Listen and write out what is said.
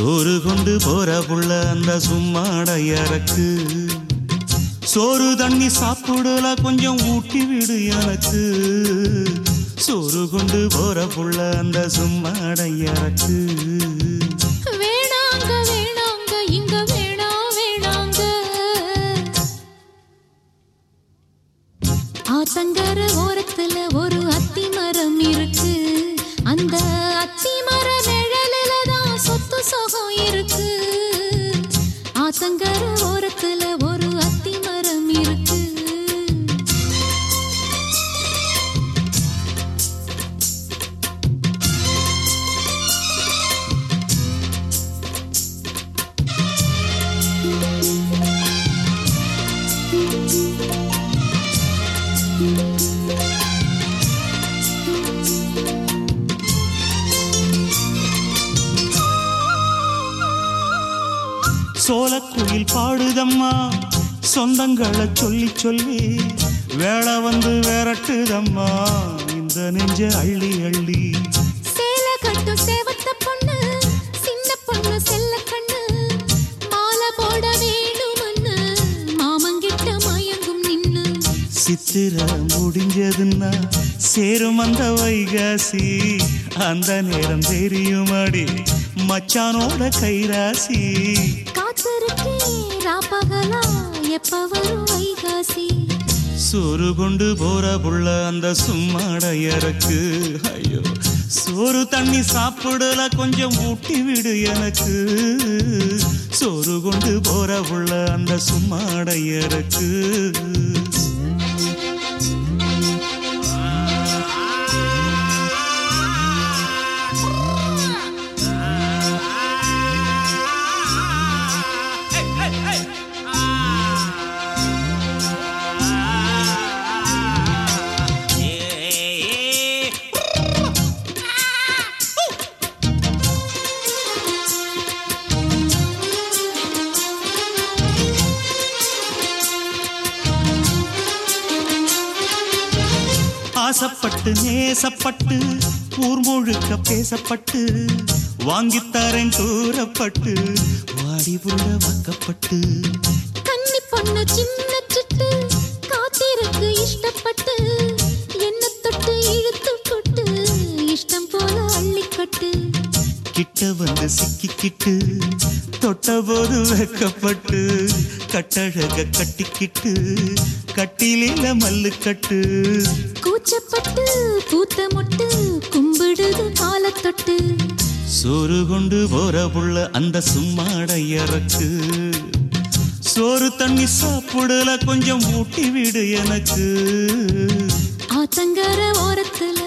சோறு கொண்டு போற புள்ள அந்த சும்மாடையறக்கு சோறு தண்ணி சாப்பிடல கொஞ்சம் ஊட்டி விடு எனக்கு. சோறு கொண்டு போற புள்ள அந்த சும்மாடையறக்கு ஆத்தங்கர ஓரத்துல ஒரு ஆத்தங்கர ஓரத்துல சோலக்குயில் பாடுதம்மா. சொந்தங்களை சொல்லி சொல்லி வேலை வந்து விரட்டுதம்மா இந்த நெஞ்ச அள்ளி அள்ளி. சேலை கட்டும் சேவத்த பொண்ணு சின்ன பொண்ணு செல்ல கண்ணு. மாலை போட வேணுமன்னு மாமங்கிட்ட மயங்கும் நின்னு. சித்திர முடிஞ்சதுன்னா சேரும் அந்த வைகாசி. அந்த நேரம் தெரியுமாடி மச்சானோட கைராசி. சோறு கொண்டு போற புள்ள அந்த சும்மாடையறக்கு. ஐயோ சோறு தண்ணி சாப்பிடல கொஞ்சம் ஊட்டி விடு எனக்கு. சோறு கொண்டு போற புள்ள அந்த சும்மாடையறக்கு. ஆசைப்பட்டு நேசப்பட்டு ஊர் முழுக்க பேசப்பட்டு வாங்கித்தரேன் கூறப்பட்டு வாடி வாக்கப்பட்டு. கன்னி பொண்ணு சின்ன சிட்டு காத்திருக்கு இஷ்டப்பட்டு என்ன தொட்டு இழுத்து கொட்டு இஷ்டம் போல அள்ளிக்கட்டு. கிட்ட வந்து சிக்கிக்கிட்டு தொட்ட போது வெக்கப்பட்டு கட்டழக கட்டிக்கிட்டு கட்டிலில மல்லு கட்டு கூச்சப்பட்டு பூத்த முட்டு கும்பிடுது காலத்தொட்டு. சோறு கொண்டு போற புள்ள அந்த சும்மாடையறக்கு சோறு தண்ணி சாப்பிடல கொஞ்சம் ஊட்டி விடு எனக்கு. ஆத்தங்கர ஓரத்துல